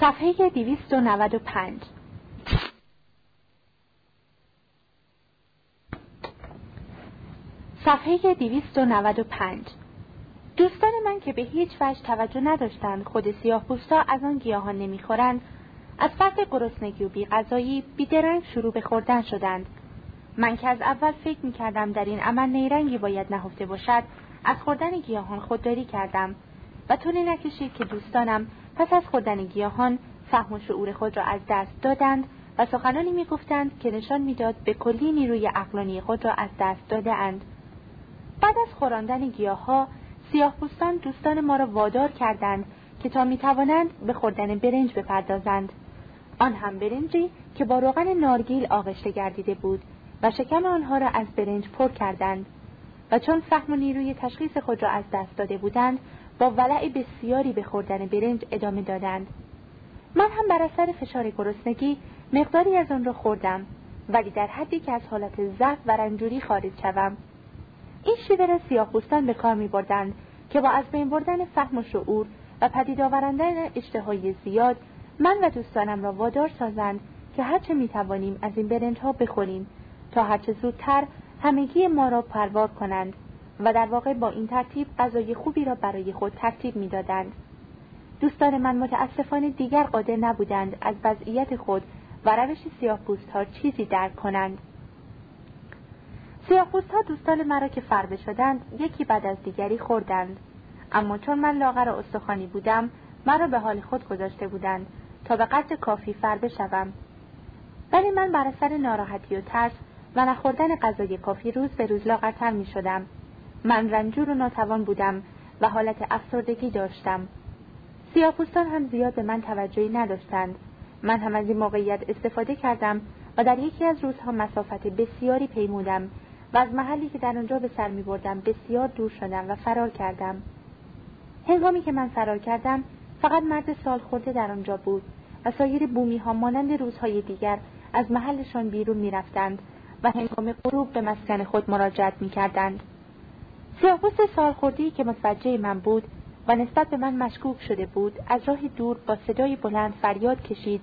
صفحه 295 صفحه 295 دوستان من که به هیچ وجه توجه نداشتند خود سیاه پوستا از آن گیاهان نمی‌خورند. از فرق گرسنگی و بیغذایی بیدرنگ شروع به خوردن شدند. من که از اول فکر می کردم در این عمل نیرنگی باید نهفته باشد از خوردن گیاهان خودداری کردم و طولی نکشید که دوستانم پس از خوردن گیاهان فهم و شعور خود را از دست دادند و سخنانی می‌گفتند که نشان می‌داد به کلی نیروی اقلانی خود را از دست داده اند. بعد از خوراندن گیاهها سیاه پوستان دوستان ما را وادار کردند که تا می‌توانند به خوردن برنج بپردازند آن هم برنجی که با روغن نارگیل آغشته گردیده بود و شکم آنها را از برنج پر کردند و چون فهم و نیروی تشخیص خود را از دست داده بودند با ولع بسیاری به خوردن برنج ادامه دادند. من هم بر اثر فشار گرسنگی مقداری از آن را خوردم ولی در حدی که از حالت ضعف و رنجوری خارج شوم. این شیوه را سیاهپوستان به کار می بردند که با از بین بردن فهم و شعور و پدید آورندن اشتهای زیاد من و دوستانم را وادار سازند که هرچه می توانیم از این برنج ها بخوریم تا هرچه زودتر همگی ما را پروار کنند. و در واقع با این ترتیب غذای خوبی را برای خود ترتیب می‌دادند. دوستان من متاسفانه دیگر قادر نبودند از وضعیت خود و روش سیاهپوست ها چیزی درک کنند. سیاهپوست ها دوستان مرا که فربه شدند یکی بعد از دیگری خوردند. اما چون من لاغر استخوانی بودم مرا به حال خود گذاشته بودند تا به قدر کافی فربه شوم ولی من بر اثر ناراحتی و ترس و نخوردن غذای کافی روز به روز لاغرتر می شدم من رنجور و ناتوان بودم و حالت افسردگی داشتم. سیاپوستان هم زیاد به من توجهی نداشتند. من هم از این موقعیت استفاده کردم و در یکی از روزها مسافت بسیاری پیمودم و از محلی که در آنجا به سر می بردم بسیار دور شدم و فرار کردم. هنگامی که من فرار کردم فقط مرد سال خورده در آنجا بود و سایر بومی ها مانند روزهای دیگر از محلشان بیرون می رفتند و هنگام غروب به مسکن خود مراجعت می کردند. سیاپوست سالخوردی که متوجه من بود و نسبت به من مشکوک شده بود از راه دور با صدای بلند فریاد کشید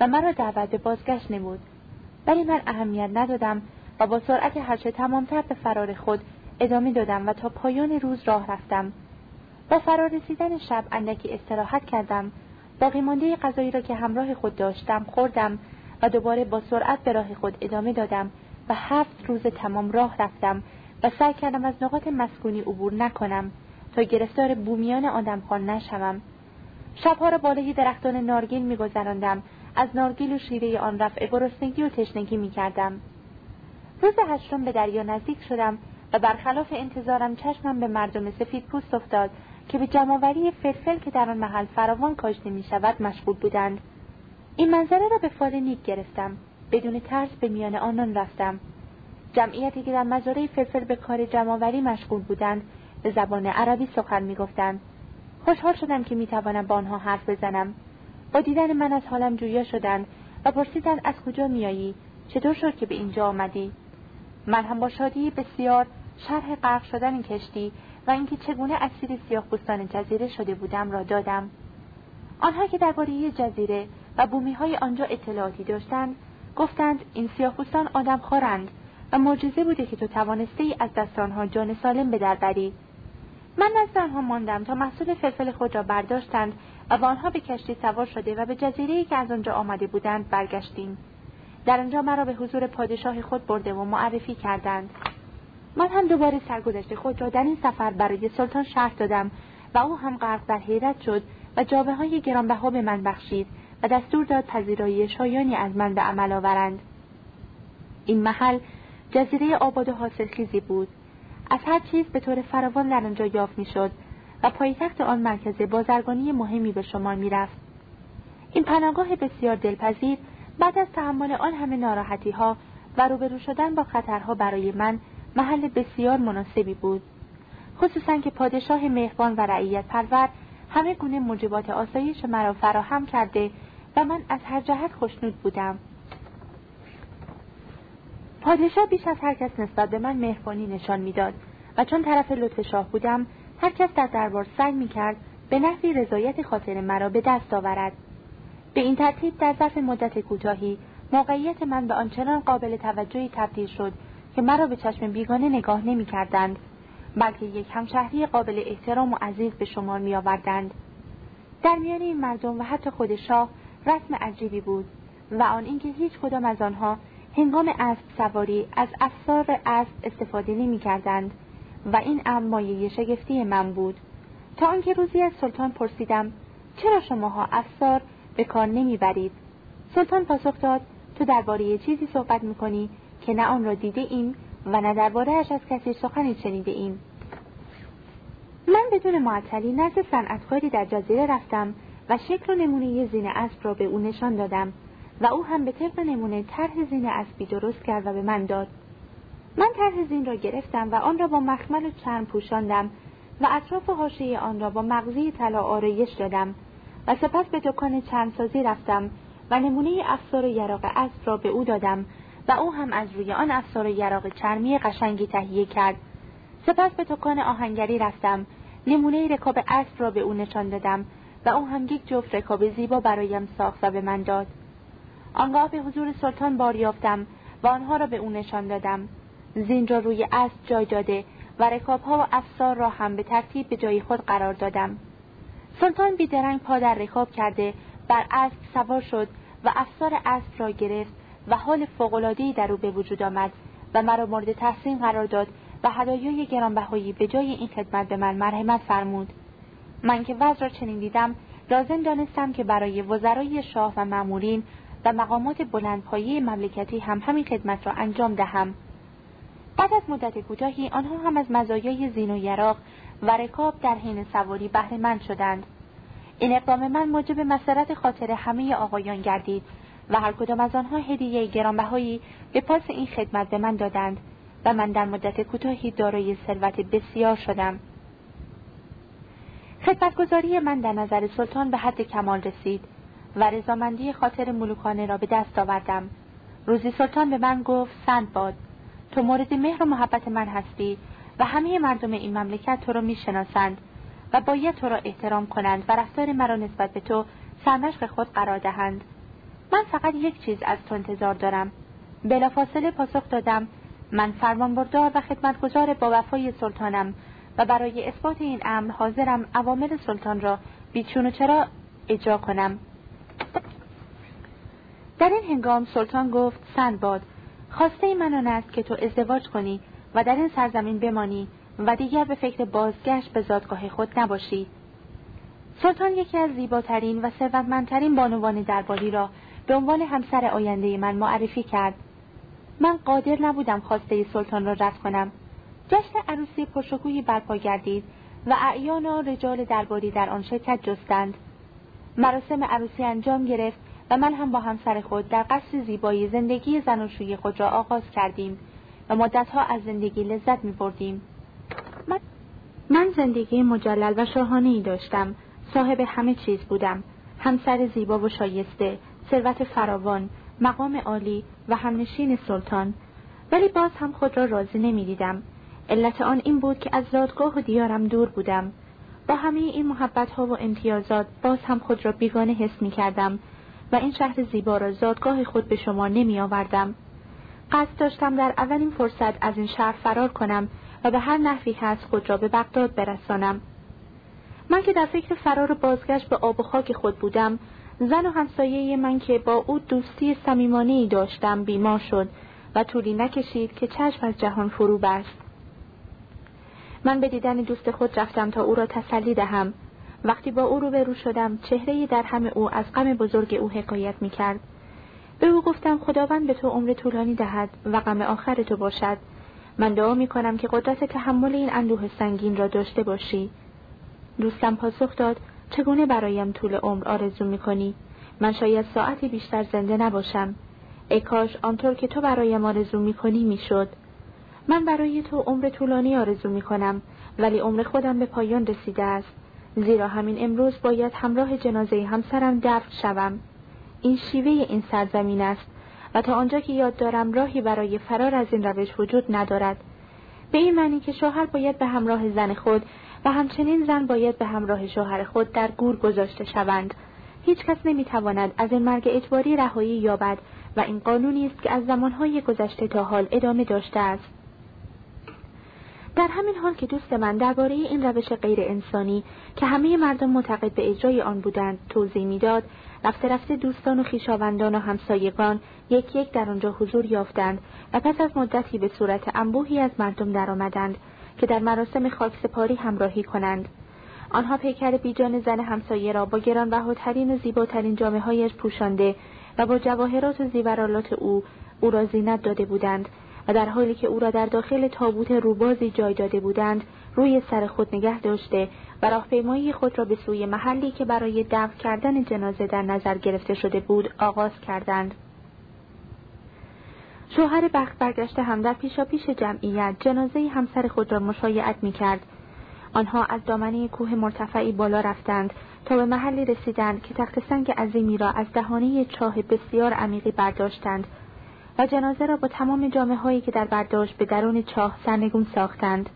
و مرا دعوت به بازگشت نمود. ولی من اهمیت ندادم و با سرعت هرچه تمامتر به فرار خود ادامه دادم و تا پایان روز راه رفتم. با فرار رسیدن شب اندکی استراحت کردم. باقی مانده غذایی را که همراه خود داشتم خوردم و دوباره با سرعت به راه خود ادامه دادم و هفت روز تمام راه رفتم و سعی کردم از نقاط مسکونی عبور نکنم تا گرفتار بومیان آدمخوان نشوم. شبها را بالای درختان نارگیل میگذراندم. از نارگیل و شیره آن رفع گرسنگی و تشنگی می‌کردم. روز هشتم به دریا نزدیک شدم و برخلاف انتظارم چشمم به مردم سفید پوست افتاد که به جمعآوری فلفل که در آن محل فراوان کاشته می شود مشغول بودند. این منظره را به فال نیک گرفتم. بدون ترس به میان آنان رفتم. جمعیتی که در مزارع فلفل به کار جمعآوری مشغول بودند به زبان عربی سخن می‌گفتند. خوشحال شدم که می‌توانم با آنها حرف بزنم. با دیدن من از حالم جویا شدند و پرسیدند از کجا میایی چطور شد که به اینجا آمدی؟ من هم با شادی بسیار شرح غرق شدن کشتی و اینکه چگونه اسیر سیاه بستان جزیره شده بودم را دادم. آنها که درباره جزیره و بومی های آنجا اطلاعاتی داشتند گفتند این سیاهپوستان آدم خورند و معجزه بوده که تو توانسته ای از دست آنها جان سالم به در بری. من نزد آنها ماندم تا محصول فلفل خود را برداشتند و با آنها به کشتی سوار شده و به جزیره که از آنجا آمده بودند برگشتیم. در آنجا مرا به حضور پادشاه خود برده و معرفی کردند. من هم دوباره سرگذشت خود را در این سفر برای سلطان شرح دادم و او هم غرق در حیرت شد و جابه های گرانبها به من بخشید و دستور داد پذیرایی شایانی از من به عمل آورند. این محل جزیره آباد و حاصلخیزی بود. از هر چیز به طور فراوان در آنجا یافت می‌شد و پایتخت آن مرکز بازرگانی مهمی به شما می‌رفت. این پناهگاه بسیار دلپذیر بعد از تحمل آن همه ناراحتی ها و روبرو شدن با خطرها برای من محل بسیار مناسبی بود. خصوصا که پادشاه مهربان و رعیت پرور همه گونه موجبات آسایش مرا فراهم کرده و من از هر جهت خوشنود بودم. پادشاه بیش از هر کس نسبت به من مهربانی نشان می‌داد و چون طرف لطف شاه بودم هر کس در دربار سعی می‌کرد به نحوی رضایت خاطر مرا به دست آورد به این ترتیب در ظرف مدت کوتاهی موقعیت من به آنچنان قابل توجهی تبدیل شد که مرا به چشم بیگانه نگاه نمی کردند بلکه یک همشهری قابل احترام و عزیز به شمار می آوردند. در میان این مردم و حتی خود شاه رسم عجیبی بود و آن اینکه هیچ کدام از آنها هنگام اسب سواری از افسار اسب استفاده نمی کردند و این امر مایه شگفتی من بود. تا آنکه روزی از سلطان پرسیدم چرا شماها افسار به کار نمی‌برید؟ سلطان پاسخ داد تو درباره چیزی صحبت می‌کنی که نه آن را دیده ایم و نه دربارهاش از کسی سخنی شنیده ایم. من بدون معطلی نزد صنعتکاری در جزیره رفتم و شکل و نمونه زین اسب را به او نشان دادم. و او هم به طبق نمونه طرح زین اسبی درست کرد و به من داد. من طرح زین را گرفتم و آن را با مخمل و چرم پوشاندم و اطراف حاشیه آن را با مغزی طلا آرایش دادم و سپس به دکان چرمسازی رفتم و نمونه افسار یراق اسب را به او دادم و او هم از روی آن افسار یراق چرمی قشنگی تهیه کرد. سپس به دکان آهنگری رفتم. نمونه رکاب اسب را به او نشان دادم و او هم یک جفت رکاب زیبا برایم ساخت و به من داد. آنگاه به حضور سلطان بار یافتم و آنها را به او نشان دادم. زین را روی اسب جای داده و رکابها و افسار را هم به ترتیب به جای خود قرار دادم. سلطان بیدرنگ پا در رکاب کرده بر اسب سوار شد و افسار اسب را گرفت و حال فوقالعادهای در او به وجود آمد و مرا مورد تحسین قرار داد و هدایای گرانبهایی به جای این خدمت به من مرحمت فرمود. من که وضع را چنین دیدم لازم دانستم که برای وزرای شاه و معمولین و مقامات بلندپایه مملکتی هم همین خدمت را انجام دهم. بعد از مدت کوتاهی آنها هم از مزایای زین و یراق و رکاب در حین سواری بهره مند شدند. این اقدام من موجب مسرت خاطر همه آقایان گردید و هر کدام از آنها هدیه گرانبهایی به پاس این خدمت به من دادند و من در مدت کوتاهی دارای ثروت بسیار شدم. خدمتگذاری من در نظر سلطان به حد کمال رسید. و رضامندی خاطر ملوکانه را به دست آوردم. روزی سلطان به من گفت سند باد. تو مورد مهر و محبت من هستی و همه مردم این مملکت تو را می‌شناسند و باید تو را احترام کنند و رفتار مرا نسبت به تو سرمشق خود قرار دهند. من فقط یک چیز از تو انتظار دارم. بلافاصله پاسخ دادم من فرمانبردار و خدمتگزار با وفای سلطانم و برای اثبات این امر حاضرم عوامل سلطان را بیچون و چرا اجرا کنم. در این هنگام سلطان گفت سندباد خواسته من آن است که تو ازدواج کنی و در این سرزمین بمانی و دیگر به فکر بازگشت به زادگاه خود نباشی. سلطان یکی از زیباترین و ثروتمندترین بانوان درباری را به عنوان همسر آینده من معرفی کرد. من قادر نبودم خواسته سلطان را رد کنم. جشن عروسی پرشکوهی برپا گردید و اعیان و رجال درباری در آن شرکت جستند. مراسم عروسی انجام گرفت و من هم با همسر خود در قصر زیبایی زندگی زناشویی خود را آغاز کردیم و مدتها از زندگی لذت می بردیم. من, من زندگی مجلل و شاهانه ای داشتم. صاحب همه چیز بودم. همسر زیبا و شایسته ثروت فراوان مقام عالی و همنشین سلطان. ولی باز هم خود را راضی نمی‌دیدم. علت آن این بود که از زادگاه و دیارم دور بودم. با همه این محبت ها و امتیازات باز هم خود را بیگانه حس می کردم و این شهر زیبا را زادگاه خود به شما نمی آوردم. قصد داشتم در اولین فرصت از این شهر فرار کنم و به هر نحوی هست خود را به بغداد برسانم. من که در فکر فرار و بازگشت به آب و خاک خود بودم زن و همسایه من که با او دوستی صمیمانه داشتم بیمار شد و طولی نکشید که چشم از جهان فرو بست من به دیدن دوست خود رفتم تا او را تسلی دهم وقتی با او روبرو شدم چهره در همه او از غم بزرگ او حکایت می کرد. به او گفتم خداوند به تو عمر طولانی دهد و غم آخر تو باشد من دعا می کنم که قدرت تحمل این اندوه سنگین را داشته باشی دوستم پاسخ داد چگونه برایم طول عمر آرزو می کنی؟ من شاید ساعتی بیشتر زنده نباشم ای کاش آنطور که تو برایم آرزو می کنی می شد. من برای تو عمر طولانی آرزو می کنم ولی عمر خودم به پایان رسیده است زیرا همین امروز باید همراه جنازه همسرم دفن شوم. این شیوه این سرزمین است و تا آنجا که یاد دارم راهی برای فرار از این روش وجود ندارد. به این معنی که شوهر باید به همراه زن خود و همچنین زن باید به همراه شوهر خود در گور گذاشته شوند. هیچ کس نمی‌تواند از این مرگ اجباری رهایی یابد و این قانونی است که از زمانهای گذشته تا حال ادامه داشته است. در همین حال که دوست من درباره این روش غیر انسانی که همه مردم معتقد به اجرای آن بودند توضیح می‌داد رفته رفته دوستان و خویشاوندان و همسایگان یک یک در آنجا حضور یافتند و پس از مدتی به صورت انبوهی از مردم درآمدند که در مراسم خاکسپاری همراهی کنند. آنها پیکر بیجان زن همسایه را با گرانبهاترین و زیباترین جامعههایش پوشانده و با جواهرات و زیورالات او او را زینت داده بودند. و در حالی که او را در داخل تابوت روبازی جای داده بودند روی سر خود نگه داشته و راهپیمایی خود را به سوی محلی که برای دفن کردن جنازه در نظر گرفته شده بود آغاز کردند شوهر بخت برگشته هم در پیشا پیش جمعیت جنازه همسر خود را مشایعت می کرد. آنها از دامنه کوه مرتفعی بالا رفتند تا به محلی رسیدند که تخت سنگ عظیمی را از دهانه چاه بسیار عمیقی برداشتند و جنازه را با تمام جامعه هایی که در برداشت به درون چاه سرنگون ساختند.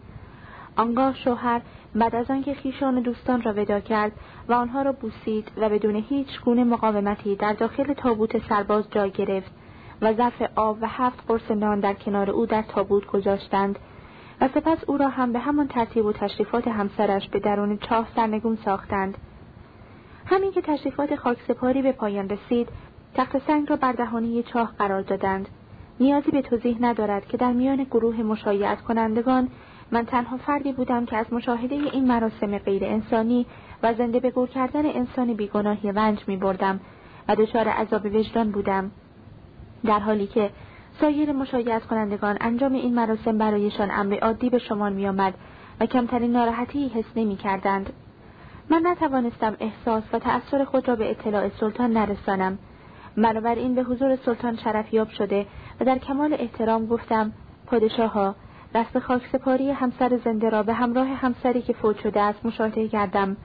آنگاه شوهر بعد از آنکه خیشان و دوستان را ودا کرد و آنها را بوسید و بدون هیچ گونه مقاومتی در داخل تابوت سرباز جای گرفت و ظرف آب و هفت قرص نان در کنار او در تابوت گذاشتند و سپس او را هم به همان ترتیب و تشریفات همسرش به درون چاه سرنگون ساختند همین که تشریفات خاکسپاری به پایان رسید تخت سنگ را بر دهانه چاه قرار دادند. نیازی به توضیح ندارد که در میان گروه مشایعت کنندگان من تنها فردی بودم که از مشاهده این مراسم غیر انسانی و زنده به گور کردن انسان بیگناهی رنج می بردم و دچار عذاب وجدان بودم. در حالی که سایر مشایعت کنندگان انجام این مراسم برایشان امر عادی به شمار می آمد و کمترین ناراحتی حس نمی کردند. من نتوانستم احساس و تأثیر خود را به اطلاع سلطان نرسانم. این به حضور سلطان شرفیاب شده و در کمال احترام گفتم پادشاه ها دست خاک سپاری همسر زنده را به همراه همسری که فوت شده است مشاهده کردم.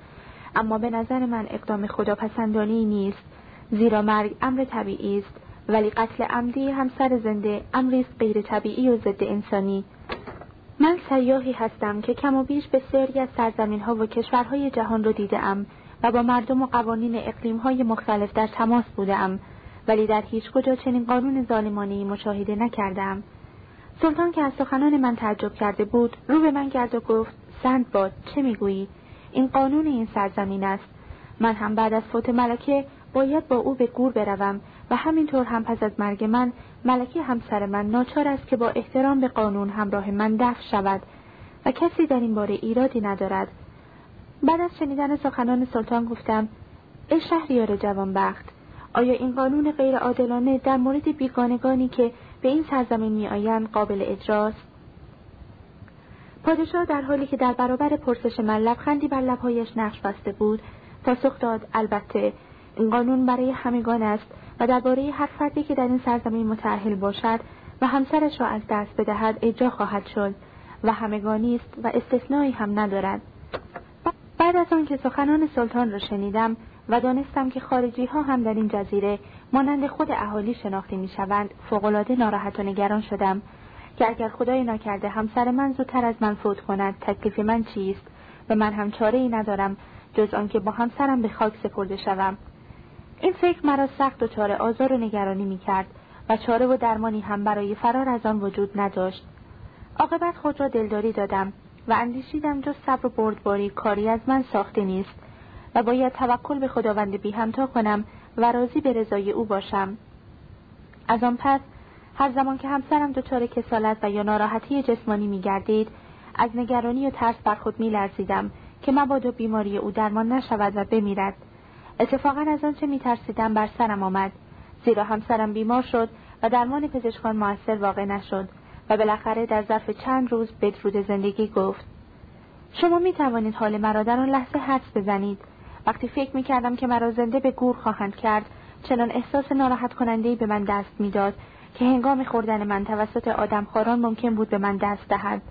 اما به نظر من اقدام خدا پسندانی نیست زیرا مرگ امر طبیعی است ولی قتل عمدی همسر زنده امری است غیر طبیعی و ضد انسانی. من سیاهی هستم که کم و بیش بسیاری از سرزمین ها و کشورهای جهان را دیدم و با مردم و قوانین اقلیم های مختلف در تماس بودم ولی در هیچ کجا چنین قانون ظالمانه مشاهده نکردم. سلطان که از سخنان من تعجب کرده بود رو به من کرد و گفت باد چه می‌گویی؟ این قانون این سرزمین است. من هم بعد از فوت ملکه باید با او به گور بروم و همینطور هم پس از مرگ من ملکه همسر من ناچار است که با احترام به قانون همراه من دفع شود و کسی در این باره ایرادی ندارد. بعد از شنیدن سخنان سلطان گفتم ای شهریار جوانبخت آیا این قانون غیر عادلانه در مورد بیگانگانی که به این سرزمین می آیند قابل اجراست؟ پادشاه در حالی که در برابر پرسش من لبخندی بر لبهایش نقش بسته بود پاسخ داد البته این قانون برای همگان است و درباره هر فردی که در این سرزمین متعهل باشد و همسرش را از دست بدهد اجرا خواهد شد و همگانی است و استثنایی هم ندارد بعد از آنکه سخنان سلطان را شنیدم و دانستم که خارجی ها هم در این جزیره مانند خود اهالی شناخته می شوند فوقالعاده ناراحت و نگران شدم که اگر خدای نکرده همسر من زودتر از من فوت کند تکلیف من چیست؟ و من هم چاره ای ندارم جز آنکه با همسرم به خاک سپرده شوم. این فکر مرا سخت و چاره آزار و نگرانی می کرد و چاره و درمانی هم برای فرار از آن وجود نداشت. عاقبت خود را دلداری دادم و اندیشیدم جز صبر و بردباری کاری از من ساخته نیست. و باید توکل به خداوند بی همتا کنم و راضی به رضای او باشم. از آن پس هر زمان که همسرم دچار کسالت و یا ناراحتی جسمانی می گردید از نگرانی و ترس بر خود می لرزیدم که مبادا بیماری او درمان نشود و بمیرد. اتفاقا از آنچه می ترسیدم بر سرم آمد زیرا همسرم بیمار شد و درمان پزشکان موثر واقع نشد و بالاخره در ظرف چند روز بدرود زندگی گفت. شما می توانید حال مرا در آن لحظه حدس بزنید. وقتی فکر می کردم که مرا زنده به گور خواهند کرد چنان احساس ناراحت کننده به من دست می‌داد که هنگام خوردن من توسط آدمخواران ممکن بود به من دست دهد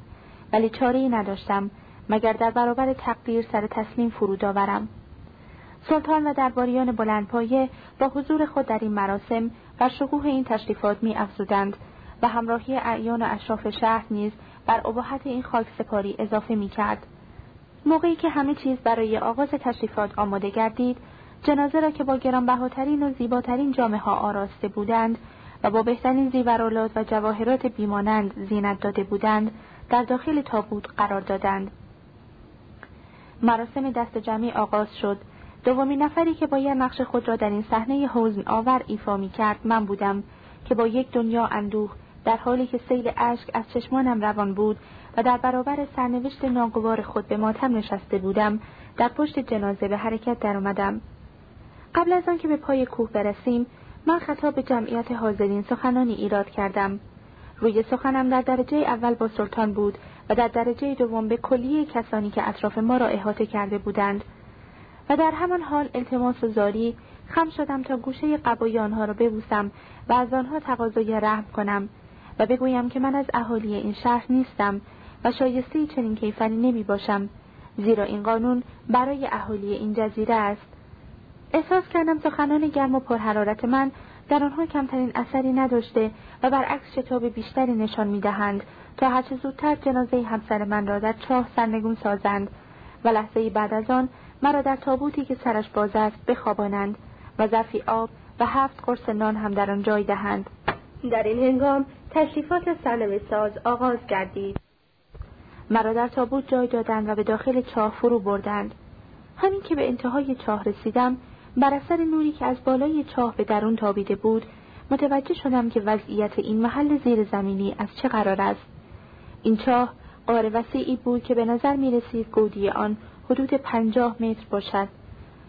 ولی چاره ای نداشتم مگر در برابر تقدیر سر تسلیم فرود آورم سلطان و درباریان بلندپایه با حضور خود در این مراسم و شکوه این تشریفات می افزودند و همراهی اعیان و اشراف شهر نیز بر اباحت این خاک سپاری اضافه می کرد. موقعی که همه چیز برای آغاز تشریفات آماده گردید جنازه را که با گرانبهاترین و زیباترین جامعه ها آراسته بودند و با بهترین زیورالات و جواهرات بیمانند زینت داده بودند در داخل تابوت قرار دادند. مراسم دست جمعی آغاز شد. دومین نفری که باید نقش خود را در این صحنه حزن آور ایفا می کرد من بودم که با یک دنیا اندوه در حالی که سیل اشک از چشمانم روان بود و در برابر سرنوشت ناگوار خود به ماتم نشسته بودم در پشت جنازه به حرکت درآمدم. قبل از آنکه به پای کوه برسیم من خطاب به جمعیت حاضرین سخنانی ایراد کردم. روی سخنم در درجه اول با سلطان بود و در درجه دوم به کلیه کسانی که اطراف ما را احاطه کرده بودند. و در همان حال التماس و زاری خم شدم تا گوشه قبای آنها را ببوسم و از آنها تقاضای رحم کنم. و بگویم که من از اهالی این شهر نیستم و شایسته چنین کیفری نمی باشم زیرا این قانون برای اهالی این جزیره است. احساس کردم سخنان گرم و پرحرارت من در آنها کمترین اثری نداشته و برعکس شتاب بیشتری نشان می‌دهند تا هرچه زودتر جنازه همسر من را در چاه سرنگون سازند و لحظه بعد از آن مرا در تابوتی که سرش باز است بخوابانند و ظرفی آب و هفت قرص نان هم در آن جای دهند. در این هنگام تشریفات سنم ساز آغاز گردید مرا در تابوت جای دادند و به داخل چاه فرو بردند. همین که به انتهای چاه رسیدم بر اثر نوری که از بالای چاه به درون تابیده بود متوجه شدم که وضعیت این محل زیر زمینی از چه قرار است. این چاه قاره وسیعی بود که به نظر می رسید گودی آن حدود پنجاه متر باشد.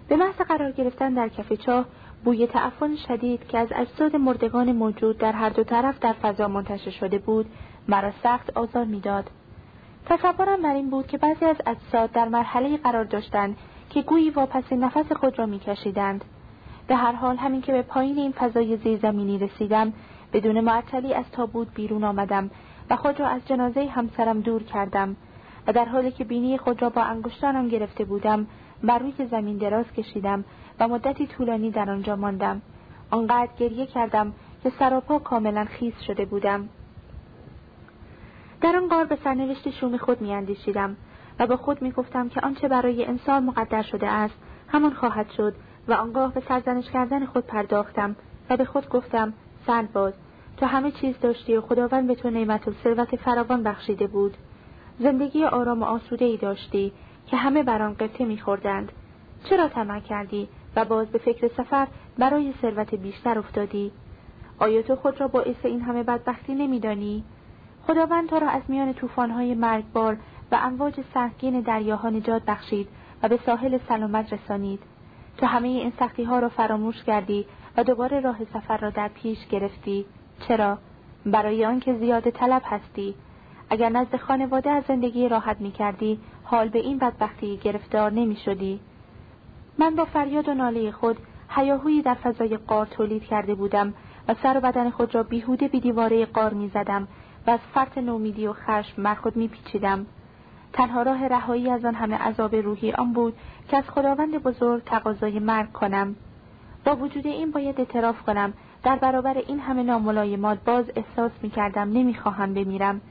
به محض قرار گرفتن در کف چاه بوی تعفن شدید که از اجساد مردگان موجود در هر دو طرف در فضا منتشر شده بود مرا سخت آزار می‌داد. تصورم بر این بود که بعضی از اجساد در مرحله قرار داشتند که گویی واپس نفس خود را میکشیدند. به هر حال همین که به پایین این فضای زیرزمینی رسیدم بدون معطلی از تابوت بیرون آمدم و خود را از جنازه همسرم دور کردم و در حالی که بینی خود را با انگشتانم گرفته بودم بر روی زمین دراز کشیدم و مدتی طولانی در آنجا ماندم. آنقدر گریه کردم که سراپا کاملا خیس شده بودم. در آن غار به سرنوشت شوم خود میاندیشیدم و با خود می‌گفتم که آنچه برای انسان مقدر شده است همان خواهد شد و آنگاه به سرزنش کردن خود پرداختم و به خود گفتم باز تو همه چیز داشتی و خداوند به تو نعمت و ثروت فراوان بخشیده بود. زندگی آرام و آسوده ای داشتی که همه بر آن قبطه میخوردند. چرا طمع کردی و باز به فکر سفر برای ثروت بیشتر افتادی؟ آیا تو خود را باعث این همه بدبختی نمیدانی؟ خداوند تو را از میان طوفان‌های مرگبار و امواج سنگین دریاها نجات بخشید و به ساحل سلامت رسانید. تو همه این سختی ها را فراموش کردی و دوباره راه سفر را در پیش گرفتی. چرا؟ برای آنکه زیاده طلب هستی. اگر نزد خانواده از زندگی راحت می کردی حال به این بدبختی گرفتار نمی شدی من با فریاد و ناله خود هیاهویی در فضای قار تولید کرده بودم و سر و بدن خود را بیهوده بی دیواره قار می زدم و از فرط نومیدی و خشم بر خود می پیچیدم. تنها راه رهایی از آن همه عذاب روحی آن بود که از خداوند بزرگ تقاضای مرگ کنم. با وجود این باید اعتراف کنم در برابر این همه ناملایمات باز احساس می کردم نمی خواهم بمیرم.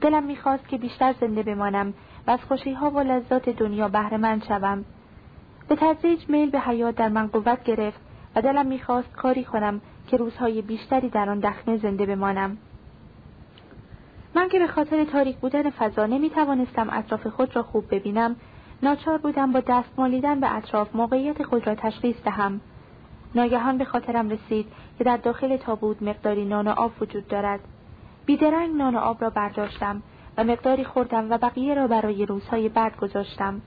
دلم می‌خواست که بیشتر زنده بمانم و از خوشیها و لذات دنیا بهره مند شوم. به تدریج میل به حیات در من قوت گرفت و دلم می‌خواست کاری کنم که روزهای بیشتری در آن دخمه زنده بمانم. من که به خاطر تاریک بودن فضا نمی توانستم اطراف خود را خوب ببینم ناچار بودم با دست مالیدن به اطراف موقعیت خود را تشخیص دهم. ناگهان به خاطرم رسید که در داخل تابوت مقداری نان و آب وجود دارد. بیدرنگ نان و آب را برداشتم و مقداری خوردم و بقیه را برای روزهای بعد گذاشتم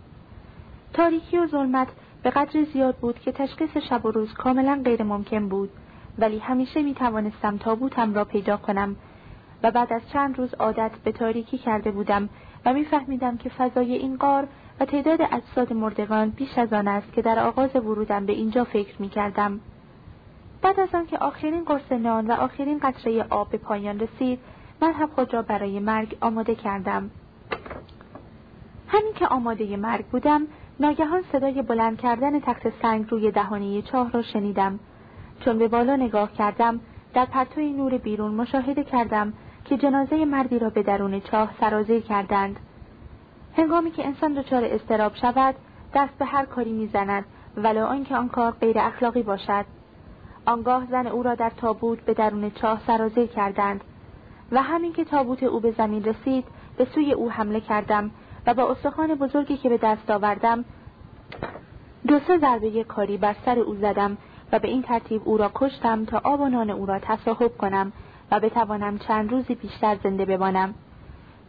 تاریکی و ظلمت به قدر زیاد بود که تشخیص شب و روز کاملا غیر ممکن بود ولی همیشه می توانستم تابوتم را پیدا کنم و بعد از چند روز عادت به تاریکی کرده بودم و میفهمیدم که فضای این قار و تعداد اجساد مردگان بیش از آن است که در آغاز ورودم به اینجا فکر می کردم. بعد از آنکه آخرین قرص نان و آخرین قطره آب به پایان رسید من هم خود را برای مرگ آماده کردم. همین که آماده مرگ بودم ناگهان صدای بلند کردن تخت سنگ روی دهانه چاه را شنیدم. چون به بالا نگاه کردم در پرتوی نور بیرون مشاهده کردم که جنازه مردی را به درون چاه سرازیر کردند. هنگامی که انسان دچار استراب شود دست به هر کاری می‌زند ولا آنکه آن کار غیر اخلاقی باشد. آنگاه زن او را در تابوت به درون چاه سرازیر کردند. و همین که تابوت او به زمین رسید به سوی او حمله کردم و با استخوان بزرگی که به دست آوردم دو سه ضربه کاری بر سر او زدم و به این ترتیب او را کشتم تا آب و نان او را تصاحب کنم و بتوانم چند روزی بیشتر زنده بمانم.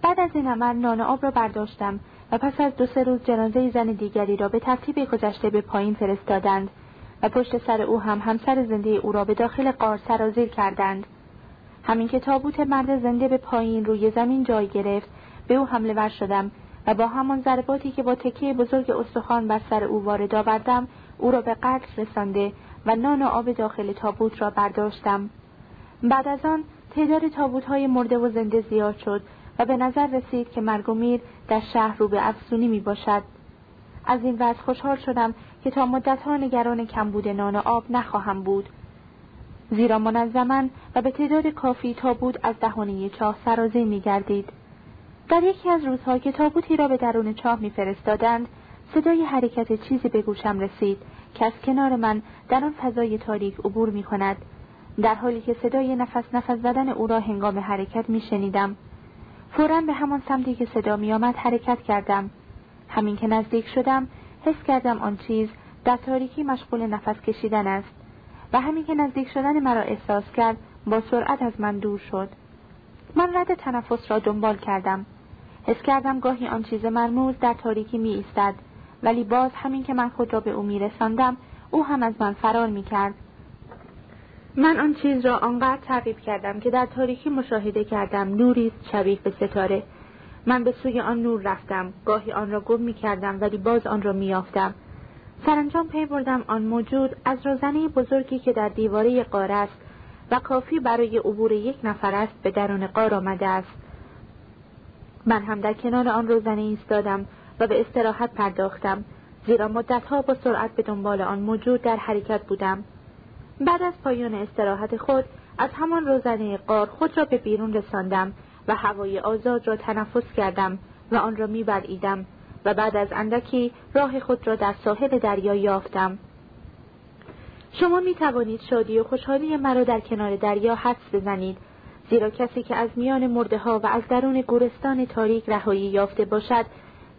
بعد از این عمل نان آب را برداشتم و پس از دو سه روز جنازه زن دیگری را به ترتیب گذشته به پایین فرستادند و پشت سر او هم همسر زنده او را به داخل قار سرازیر کردند. همین که تابوت مرد زنده به پایین روی زمین جای گرفت به او حمله ور شدم و با همان ضرباتی که با تکیه بزرگ استخوان بر سر او وارد آوردم او را به قتل رسانده و نان و آب داخل تابوت را برداشتم بعد از آن تعداد تابوت های مرده و زنده زیاد شد و به نظر رسید که مرگ و میر در شهر رو به افزونی می باشد. از این وضع خوشحال شدم که تا مدت ها نگران کمبود نان و آب نخواهم بود. زیرا منظما و به تعداد کافی تابوت از دهانه چاه سرازی می گردید. در یکی از روزها که تابوتی را به درون چاه میفرستادند صدای حرکت چیزی به گوشم رسید که از کنار من در آن فضای تاریک عبور می کند در حالی که صدای نفس نفس زدن او را هنگام حرکت می شنیدم فورا به همان سمتی که صدا می آمد حرکت کردم. همین که نزدیک شدم حس کردم آن چیز در تاریکی مشغول نفس کشیدن است. و همین که نزدیک شدن مرا احساس کرد با سرعت از من دور شد. من رد تنفس را دنبال کردم. حس کردم گاهی آن چیز مرموز در تاریکی می ایستد ولی باز همین که من خود را به او می رساندم او هم از من فرار می کرد. من آن چیز را آنقدر تعقیب کردم که در تاریکی مشاهده کردم نوری شبیه به ستاره. من به سوی آن نور رفتم گاهی آن را گم می کردم ولی باز آن را می یافتم سرانجام پی بردم آن موجود از روزنه بزرگی که در دیواره قار است و کافی برای عبور یک نفر است به درون قار آمده است. من هم در کنار آن روزنه ایستادم و به استراحت پرداختم زیرا مدتها با سرعت به دنبال آن موجود در حرکت بودم. بعد از پایان استراحت خود از همان روزنه قار خود را به بیرون رساندم و هوای آزاد را تنفس کردم و آن را میبلعیدم و بعد از اندکی راه خود را در ساحل دریا یافتم. شما می توانید شادی و خوشحالی مرا در کنار دریا حدس بزنید زیرا کسی که از میان مرده ها و از درون گورستان تاریک رهایی یافته باشد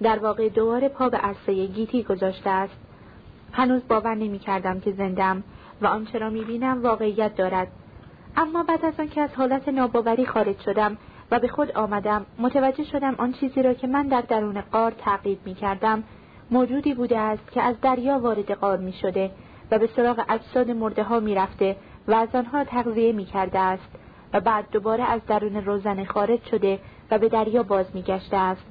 در واقع دوباره پا به عرصه گیتی گذاشته است. هنوز باور نمی کردم که زندم و آنچه را می بینم واقعیت دارد. اما بعد از آنکه از حالت ناباوری خارج شدم و به خود آمدم متوجه شدم آن چیزی را که من در درون قار تعقیب می کردم موجودی بوده است که از دریا وارد قار می شده و به سراغ اجساد مرده ها می رفته و از آنها تغذیه می کرده است و بعد دوباره از درون روزنه خارج شده و به دریا باز می گشته است.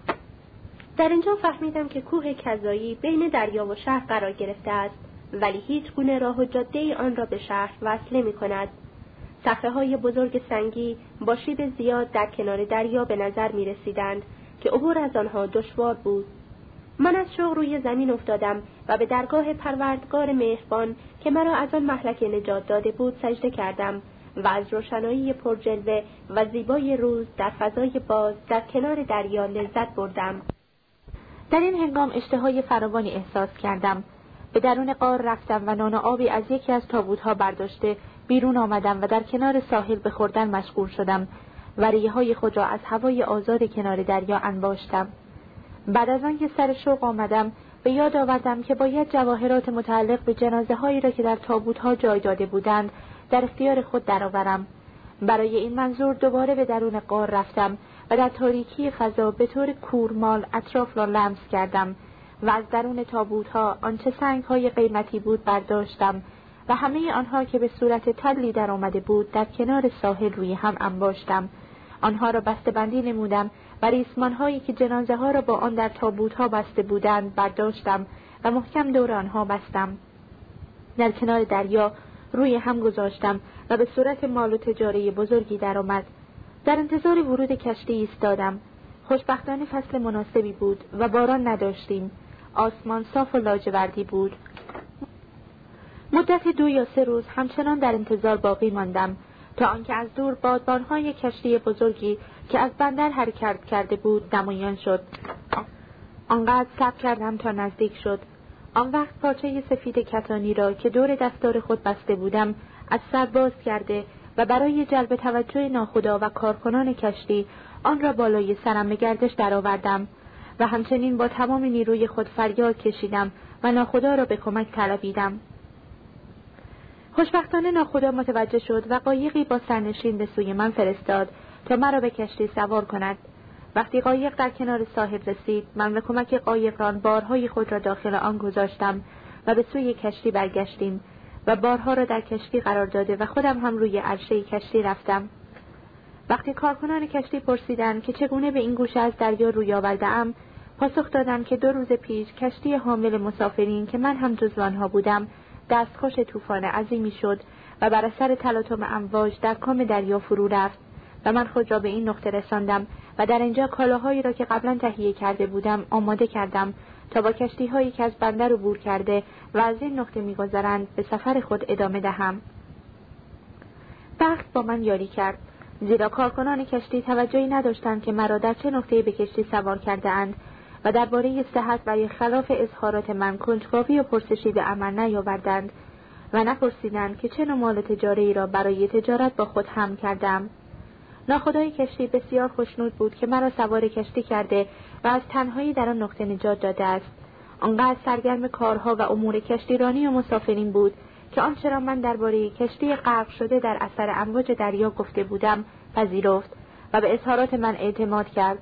در اینجا فهمیدم که کوه کذایی بین دریا و شهر قرار گرفته است ولی هیچ گونه راه و جاده آن را به شهر وصل نمی کند. صفحه های بزرگ سنگی با شیب زیاد در کنار دریا به نظر می رسیدند که عبور از آنها دشوار بود. من از شوق روی زمین افتادم و به درگاه پروردگار مهربان که مرا از آن محلک نجات داده بود سجده کردم و از روشنایی پرجلوه و زیبای روز در فضای باز در کنار دریا لذت بردم. در این هنگام اشتهای فراوانی احساس کردم. به درون قار رفتم و نان آبی از یکی از تابوتها برداشته بیرون آمدم و در کنار ساحل به خوردن مشغول شدم. و های خود را از هوای آزاد کنار دریا انباشتم. بعد از آنکه سر شوق آمدم به یاد آوردم که باید جواهرات متعلق به جنازه هایی را که در تابوت ها جای داده بودند در اختیار خود درآورم. برای این منظور دوباره به درون قار رفتم و در تاریکی فضا به طور کورمال اطراف را لمس کردم. و از درون تابوت ها آنچه سنگ های قیمتی بود برداشتم و همه آنها که به صورت تلی در آمده بود در کنار ساحل روی هم انباشتم. آنها را بسته بندی نمودم و ریسمان هایی که جنازه ها را با آن در تابوت ها بسته بودند برداشتم و محکم دور آنها بستم. در کنار دریا روی هم گذاشتم و به صورت مال و تجاره بزرگی درآمد. در انتظار ورود کشتی ایستادم. خوشبختانه فصل مناسبی بود و باران نداشتیم. آسمان صاف و لاجوردی بود. مدت دو یا سه روز همچنان در انتظار باقی ماندم تا آنکه از دور بادبانهای کشتی بزرگی که از بندر حرکت کرده بود نمایان شد. آنقدر صبر کردم تا نزدیک شد. آن وقت پارچه سفید کتانی را که دور دستار خود بسته بودم از سر باز کرده و برای جلب توجه ناخدا و کارکنان کشتی آن را بالای سرم به گردش درآوردم. و همچنین با تمام نیروی خود فریاد کشیدم و ناخدا را به کمک طلبیدم. خوشبختانه ناخدا متوجه شد و قایقی با سرنشین به سوی من فرستاد تا مرا به کشتی سوار کند. وقتی قایق در کنار ساحل رسید من به کمک قایقران بارهای خود را داخل آن گذاشتم و به سوی کشتی برگشتیم و بارها را در کشتی قرار داده و خودم هم روی عرشه کشتی رفتم. وقتی کارکنان کشتی پرسیدند که چگونه به این گوشه از دریا روی آوردهام پاسخ دادم که دو روز پیش کشتی حامل مسافرین که من هم جزو آنها بودم دستخوش طوفان عظیمی شد و بر اثر تلاطم امواج در کام دریا فرو رفت و من خود را به این نقطه رساندم و در اینجا کالاهایی را که قبلا تهیه کرده بودم آماده کردم تا با کشتی هایی که از بندر عبور کرده و از این نقطه میگذرند به سفر خود ادامه دهم. بخت با من یاری کرد. زیرا کارکنان کشتی توجهی نداشتند که مرا در چه نقطه به کشتی سوار کرده اند و درباره صحت و خلاف اظهارات من کنجکاوی و پرسشی به عمل نیاوردند و نپرسیدند که چه نوع مال تجاری را برای تجارت با خود هم کردم. ناخدای کشتی بسیار خوشنود بود که مرا سوار کشتی کرده و از تنهایی در آن نقطه نجات داده است. آنقدر سرگرم کارها و امور کشتیرانی و مسافرین بود که آنچه را من درباره کشتی غرق شده در اثر امواج دریا گفته بودم پذیرفت و به اظهارات من اعتماد کرد.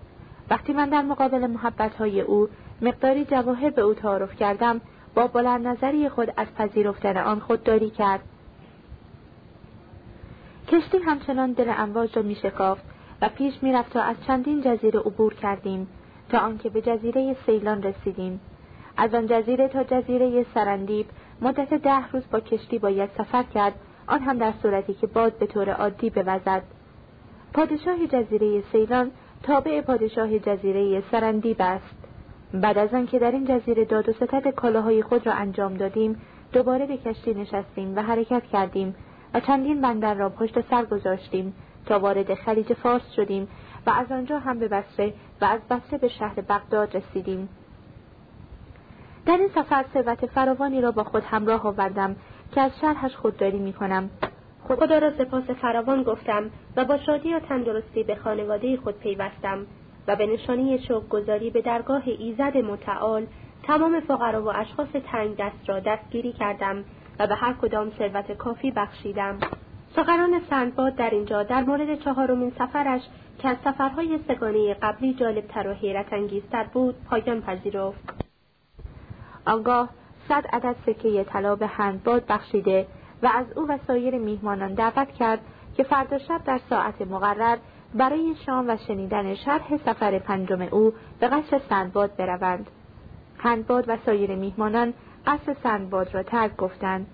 وقتی من در مقابل محبتهای او مقداری جواهر به او تعارف کردم با بلند نظری خود از پذیرفتن آن خودداری کرد. کشتی همچنان دل امواج را میشکافت و پیش می‌رفت تا از چندین جزیره عبور کردیم تا آنکه به جزیره سیلان رسیدیم. از آن جزیره تا جزیره سرندیب مدت ده روز با کشتی باید سفر کرد آن هم در صورتی که باد به طور عادی بوزد. پادشاه جزیره سیلان تابع پادشاه جزیره سرندیب است بعد از آنکه در این جزیره داد و ستد کالاهای خود را انجام دادیم دوباره به کشتی نشستیم و حرکت کردیم و چندین بندر را پشت سر گذاشتیم تا وارد خلیج فارس شدیم و از آنجا هم به بصره و از بصره به شهر بغداد رسیدیم. در این سفر ثروت فراوانی را با خود همراه آوردم که از شرحش خودداری می کنم. خدا را سپاس فراوان گفتم و با شادی و تندرستی به خانواده خود پیوستم و به نشانی شوق گذاری به درگاه ایزد متعال تمام فقرا و اشخاص تنگ دست را دستگیری کردم و به هر کدام ثروت کافی بخشیدم. سخنان سندباد در اینجا در مورد چهارمین سفرش که از سفرهای سگانه قبلی جالبتر و حیرت انگیزتر بود پایان پذیرفت. آنگاه صد عدد سکه طلا به هندباد بخشیده و از او و سایر میهمانان دعوت کرد که فردا شب در ساعت مقرر برای شام و شنیدن شرح سفر پنجم او به قصر سندباد بروند. هندباد و سایر میهمانان قصر سندباد را ترک گفتند.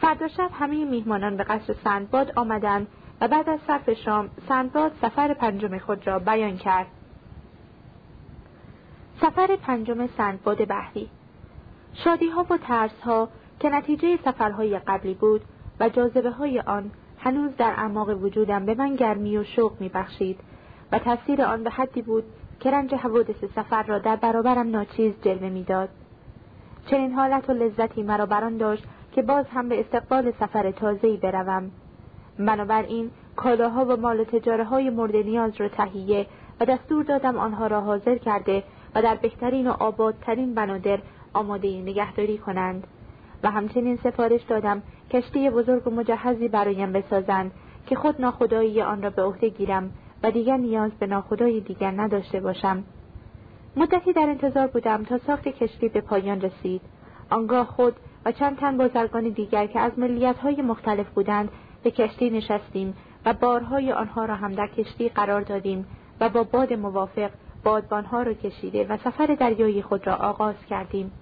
فردا شب همه میهمانان به قصر سندباد آمدند و بعد از صرف شام سندباد سفر پنجم خود را بیان کرد. سفر پنجم سندباد بحری شادی ها و ترس ها که نتیجه سفرهای قبلی بود و جاذبه های آن هنوز در اعماق وجودم به من گرمی و شوق می و تاثیر آن به حدی بود که رنج حوادث سفر را در برابرم ناچیز جلوه می‌داد. چنین حالت و لذتی مرا بران داشت که باز هم به استقبال سفر تازه‌ای بروم. بنابراین کالاها و مال تجاره های مورد نیاز را تهیه و دستور دادم آنها را حاضر کرده و در بهترین و آبادترین بنادر آماده نگهداری کنند. و همچنین سفارش دادم کشتی بزرگ و مجهزی برایم بسازند که خود ناخدایی آن را به عهده گیرم و دیگر نیاز به ناخدای دیگر نداشته باشم مدتی در انتظار بودم تا ساخت کشتی به پایان رسید آنگاه خود و چند تن بازرگان دیگر که از ملیتهای مختلف بودند به کشتی نشستیم و بارهای آنها را هم در کشتی قرار دادیم و با باد موافق بادبانها را کشیده و سفر دریایی خود را آغاز کردیم.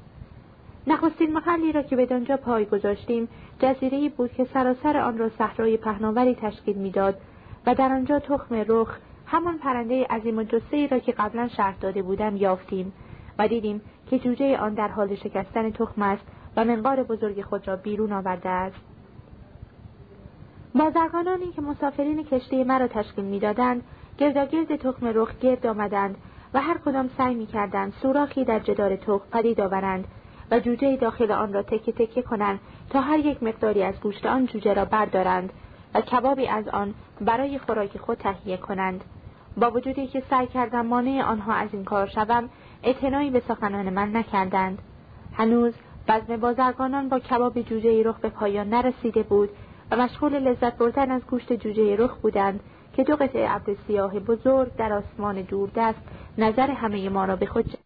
نخستین محلی را که بدانجا پای گذاشتیم جزیره بود که سراسر آن را صحرای پهناوری تشکیل می‌داد و در آنجا تخم رخ همان پرنده عظیم و جسه را که قبلا شرح داده بودم یافتیم و دیدیم که جوجه آن در حال شکستن تخم است و منقار بزرگ خود را بیرون آورده است. بازرگانانی که مسافرین کشتی مرا تشکیل می‌دادند گرداگرد تخم رخ گرد آمدند و هر کدام سعی می‌کردند سوراخی در جدار تخم پدید آورند و جوجه داخل آن را تکه تکه کنند تا هر یک مقداری از گوشت آن جوجه را بردارند و کبابی از آن برای خوراک خود تهیه کنند. با وجودی که سعی کردم مانع آنها از این کار شوم اعتنایی به سخنان من نکردند. هنوز بزم بازرگانان با کباب جوجه رخ به پایان نرسیده بود و مشغول لذت بردن از گوشت جوجه رخ بودند. که دو قطعه ابر سیاه بزرگ در آسمان دوردست نظر همه ما را به خود